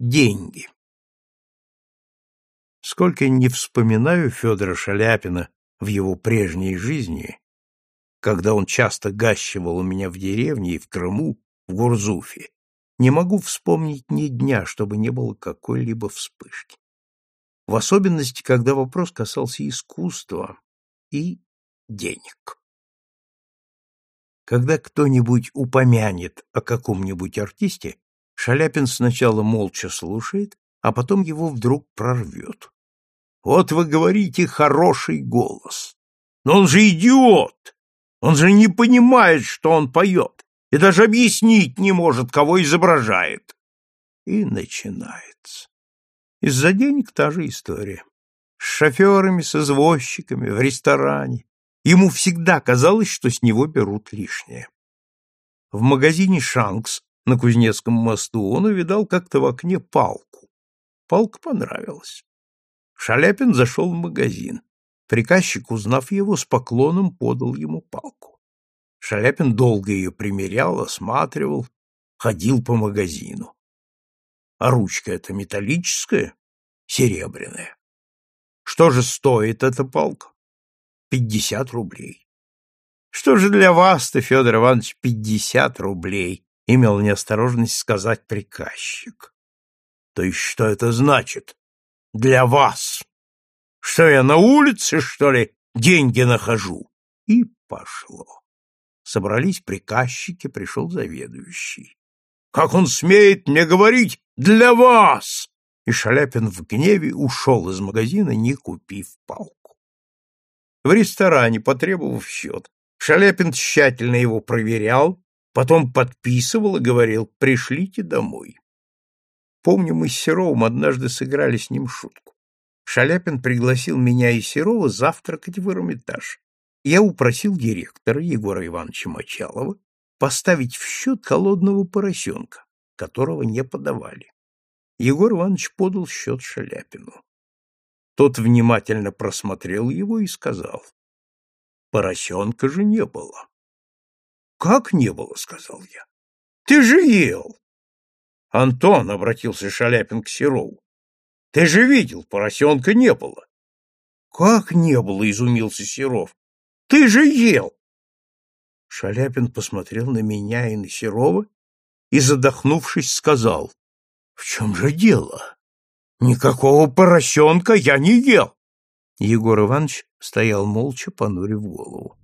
Деньги. Сколько не вспоминаю Федора Шаляпина в его прежней жизни, когда он часто гащивал у меня в деревне и в Крыму, в Гурзуфе, не могу вспомнить ни дня, чтобы не было какой-либо вспышки. В особенности, когда вопрос касался искусства и денег. Когда кто-нибудь упомянет о каком-нибудь артисте, Шаляпин сначала молча слушает, а потом его вдруг прорвет. Вот вы говорите «хороший голос». Но он же идиот! Он же не понимает, что он поет, и даже объяснить не может, кого изображает. И начинается. Из-за денег та же история. С шоферами, с извозчиками, в ресторане. Ему всегда казалось, что с него берут лишнее. В магазине «Шанкс» на Кузнецком мосту, он увидал как-то в окне палку. Палка понравилась. Шаляпин зашел в магазин. Приказчик, узнав его, с поклоном подал ему палку. Шаляпин долго ее примерял, осматривал, ходил по магазину. А ручка эта металлическая, серебряная. Что же стоит эта палка? Пятьдесят рублей. Что же для вас-то, Федор Иванович, пятьдесят рублей? Имел неосторожность сказать приказчик. То есть что это значит? Для вас. Что я на улице, что ли, деньги нахожу? И пошло. Собрались приказчики, пришел заведующий. Как он смеет мне говорить «для вас»? И Шаляпин в гневе ушел из магазина, не купив палку. В ресторане, потребовав счет, Шаляпин тщательно его проверял, Потом подписывал и говорил «пришлите домой». Помню, мы с Серовым однажды сыграли с ним шутку. Шаляпин пригласил меня и Серова завтракать в Эрмитаж. Я упросил директора Егора Ивановича Мочалова поставить в счет холодного поросенка, которого не подавали. Егор Иванович подал счет Шаляпину. Тот внимательно просмотрел его и сказал, «Поросенка же не было». Как не было, сказал я. Ты же ел. Антон обратился Шаляпин к Серову. Ты же видел, поросенка не было. Как не было, изумился Серов. Ты же ел. Шаляпин посмотрел на меня и на Серова и, задохнувшись, сказал, «В чем же дело? Никакого поросенка я не ел!» Егор Иванович стоял молча, понурив голову.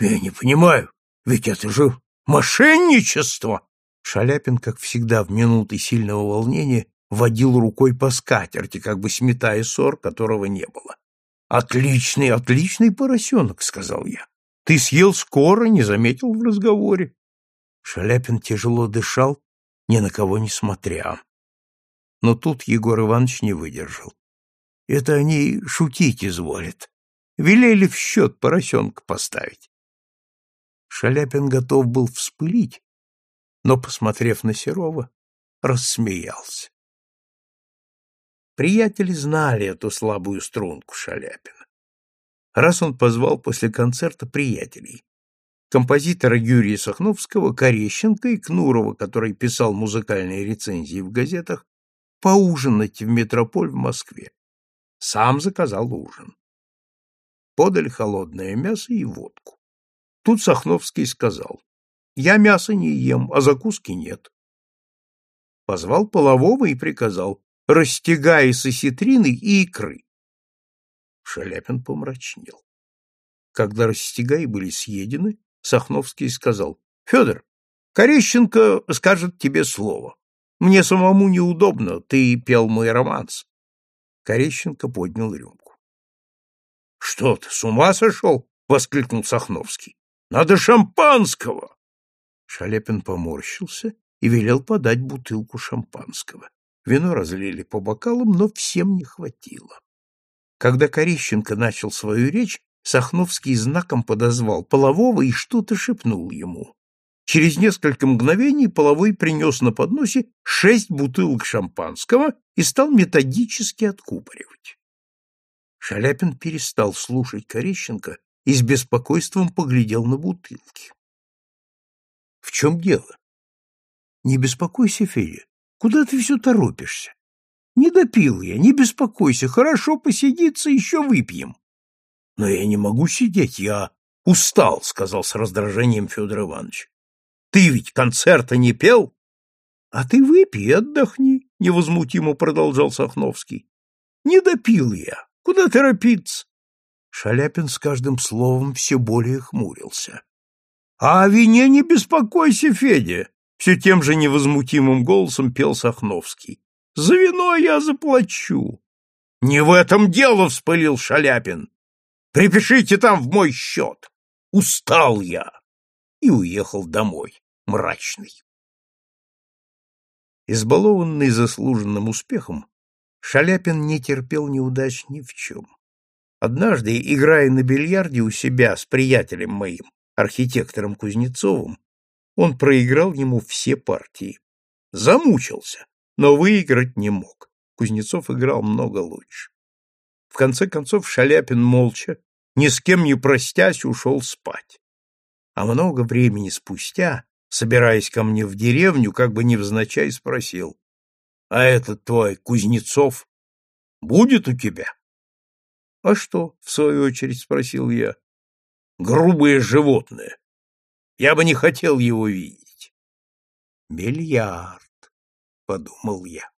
«Я не понимаю, ведь это же мошенничество! Шаляпин, как всегда в минуты сильного волнения, водил рукой по скатерти, как бы сметая ссор, которого не было. «Отличный, отличный поросенок», — сказал я. «Ты съел скоро, не заметил в разговоре». Шаляпин тяжело дышал, ни на кого не смотря. Но тут Егор Иванович не выдержал. Это они шутить изволят. Велели в счет поросенка поставить. Шаляпин готов был вспылить, но, посмотрев на Серова, рассмеялся. Приятели знали эту слабую струнку Шаляпина. Раз он позвал после концерта приятелей, композитора Юрия Сахновского, Корещенко и Кнурова, который писал музыкальные рецензии в газетах, поужинать в метрополь в Москве. Сам заказал ужин. Подали холодное мясо и водку. Тут Сахновский сказал, «Я мясо не ем, а закуски нет». Позвал полового и приказал, «Растягай с осетрины и икры». Шаляпин помрачнел. Когда растягаи были съедены, Сахновский сказал, «Федор, Корещенко скажет тебе слово. Мне самому неудобно, ты пел мой романс». Корещенко поднял рюмку. — Что ты, с ума сошел? — воскликнул Сахновский. Надо шампанского!» Шаляпин поморщился и велел подать бутылку шампанского. Вино разлили по бокалам, но всем не хватило. Когда Корещенко начал свою речь, Сахновский знаком подозвал Полового и что-то шепнул ему. Через несколько мгновений Половой принес на подносе шесть бутылок шампанского и стал методически откупоривать. Шаляпин перестал слушать Корещенко и с беспокойством поглядел на бутылки. — В чем дело? — Не беспокойся, Федя. Куда ты все торопишься? Не допил я, не беспокойся, хорошо посидится, еще выпьем. Но я не могу сидеть, я устал, сказал с раздражением Федор Иванович. Ты ведь концерта не пел? А ты выпей, отдохни, невозмутимо продолжал Сахновский. Не допил я. Куда торопиться? Шаляпин с каждым словом все более хмурился. — А о вине не беспокойся, Федя! — все тем же невозмутимым голосом пел Сахновский. — За вино я заплачу. — Не в этом дело! — вспылил Шаляпин. — Припишите там в мой счет. Устал я. И уехал домой, мрачный. Избалованный заслуженным успехом, Шаляпин не терпел неудач ни в чем. Однажды, играя на бильярде у себя с приятелем моим, архитектором Кузнецовым, он проиграл ему все партии. Замучился, но выиграть не мог. Кузнецов играл много лучше. В конце концов Шаляпин молча, ни с кем не простясь, ушел спать. А много времени спустя, собираясь ко мне в деревню, как бы невзначай спросил, «А этот твой Кузнецов будет у тебя?» А что? в свою очередь спросил я. Грубое животное. Я бы не хотел его видеть. Бильярд, подумал я.